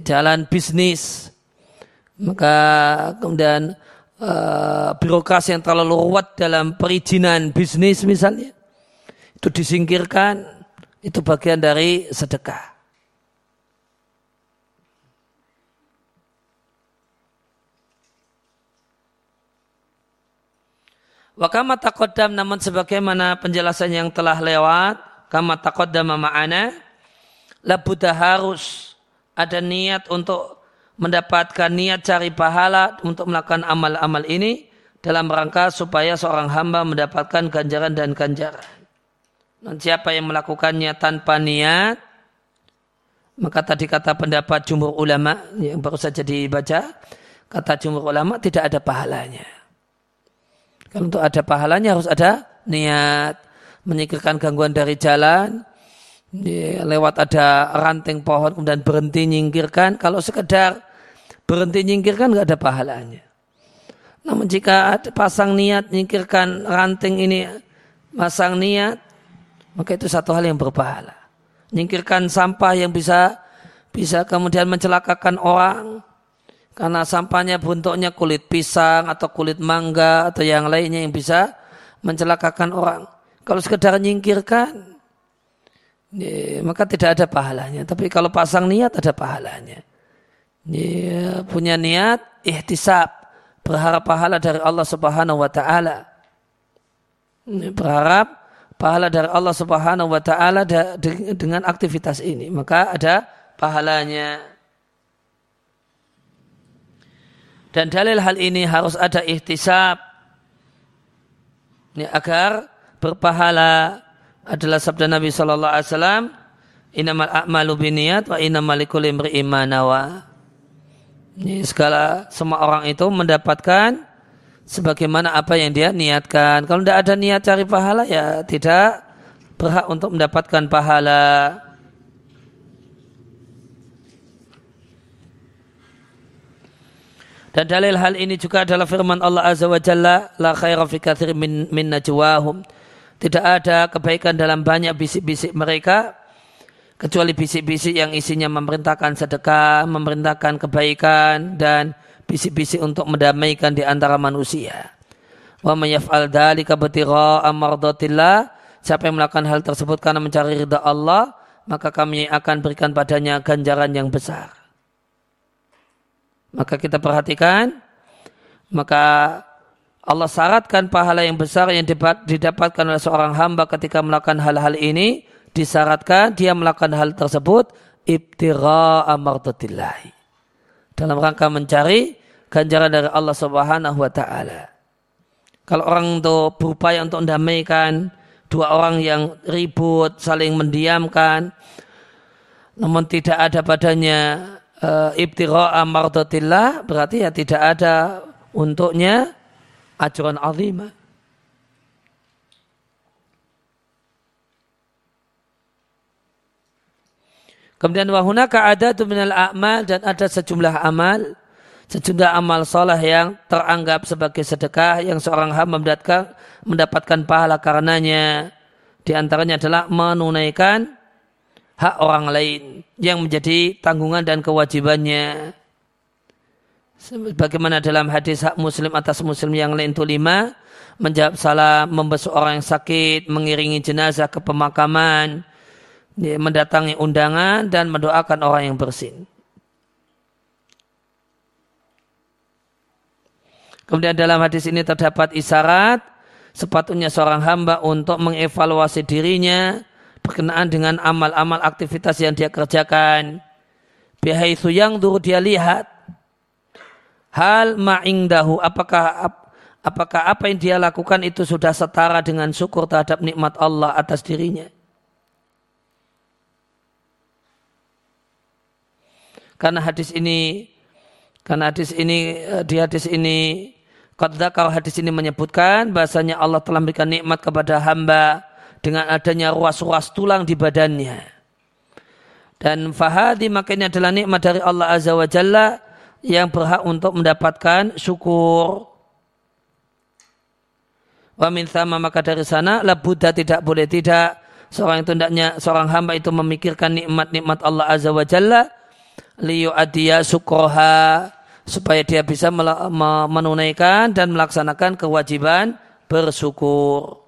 jalan bisnis maka kemudian uh, birokrasi yang terlalu ruwet dalam perizinan bisnis misalnya itu disingkirkan itu bagian dari sedekah. Wakama takodam namun sebagaimana penjelasan yang telah lewat, kama takodam ma'ana, labudah harus ada niat untuk mendapatkan niat cari pahala untuk melakukan amal-amal ini dalam rangka supaya seorang hamba mendapatkan ganjaran dan ganjaran. Dan siapa yang melakukannya tanpa niat, maka tadi kata pendapat jumhur ulama yang baru saja dibaca, kata jumhur ulama tidak ada pahalanya. Kalau untuk ada pahalanya harus ada niat menyingkirkan gangguan dari jalan, lewat ada ranting pohon kemudian berhenti nyingkirkan. Kalau sekedar berhenti nyingkirkan nggak ada pahalanya. Namun jika ada pasang niat nyingkirkan ranting ini pasang niat maka itu satu hal yang berpahala. Nyingkirkan sampah yang bisa bisa kemudian mencelakakan orang karena sampahnya bentuknya kulit pisang atau kulit mangga atau yang lainnya yang bisa mencelakakan orang kalau sekedar nyingkirkan Ya, maka tidak ada pahalanya. Tapi kalau pasang niat ada pahalanya. Ya, punya niat ihtisab, berharap pahala dari Allah Subhanahu wa taala. Ya, berharap pahala dari Allah Subhanahu wa taala dengan aktivitas ini, maka ada pahalanya. Dan dalil hal ini harus ada ihtisab ya, agar berpahala adalah sabda Nabi Shallallahu Alaihi Wasallam inamal a'malu biniyat wa inamal likulli imri'in Ini segala semua orang itu mendapatkan sebagaimana apa yang dia niatkan. Kalau tidak ada niat cari pahala ya tidak berhak untuk mendapatkan pahala. Dan dalil hal ini juga adalah firman Allah Azza wa Jalla la khaira fi min, min najwahum tidak ada kebaikan dalam banyak bisik-bisik mereka kecuali bisik-bisik yang isinya memerintahkan sedekah, memerintahkan kebaikan dan bisik-bisik untuk mendamaikan di antara manusia. Wa may yaf'al dzalika btigha'a mardatillah, siapa yang melakukan hal tersebut karena mencari ridha Allah, maka kami akan berikan padanya ganjaran yang besar. Maka kita perhatikan, maka Allah syaratkan pahala yang besar yang didapatkan oleh seorang hamba ketika melakukan hal-hal ini. Disyaratkan dia melakukan hal tersebut ibtira amardatillahi dalam rangka mencari ganjaran dari Allah Subhanahu wa taala. Kalau orang itu berupaya untuk mendamaikan dua orang yang ribut, saling mendiamkan, namun tidak ada padanya uh, ibtira amardatillah, berarti ya tidak ada untuknya ajaran azimah. Kemudian wahunaka ada minal amal dan ada sejumlah amal, sejumlah amal soleh yang teranggap sebagai sedekah yang seorang hamba mendapatkan, mendapatkan pahala karenanya. Di antaranya adalah menunaikan hak orang lain yang menjadi tanggungan dan kewajibannya. Bagaimana dalam hadis hak muslim atas muslim yang lain itu lima. Menjawab salam, membesuk orang yang sakit, mengiringi jenazah ke pemakaman, mendatangi undangan dan mendoakan orang yang bersin. Kemudian dalam hadis ini terdapat isyarat sepatutnya seorang hamba untuk mengevaluasi dirinya berkenaan dengan amal-amal aktivitas yang dia kerjakan. Bihaitsu yang dulu dia lihat hal ma'ingdahu apakah apakah apa yang dia lakukan itu sudah setara dengan syukur terhadap nikmat Allah atas dirinya. Karena hadis ini karena hadis ini eh, di hadis ini kalau hadis ini menyebutkan bahasanya Allah telah memberikan nikmat kepada hamba dengan adanya ruas-ruas tulang di badannya. Dan fahadi makanya adalah nikmat dari Allah Azza wa Jalla yang berhak untuk mendapatkan syukur. Wa min thama maka dari sana la buddha tidak boleh tidak seorang itu hendaknya seorang hamba itu memikirkan nikmat-nikmat Allah Azza wa Jalla liyu adiya sukroha supaya dia bisa menunaikan dan melaksanakan kewajiban bersyukur.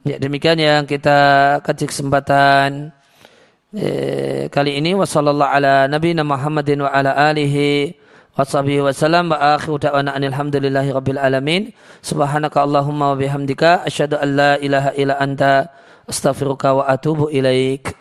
Ya demikian yang kita kaji kesempatan eh, kali ini. Wasallallahu ala nabiyina Muhammadin wa ala alihi wa sahbihi wa salam wa akhiru da'wana alhamdulillahi rabbil alamin. Subhanaka allahumma wa bihamdika asyhadu an la ilaha illa anta astaghfiruka wa atubu ilaik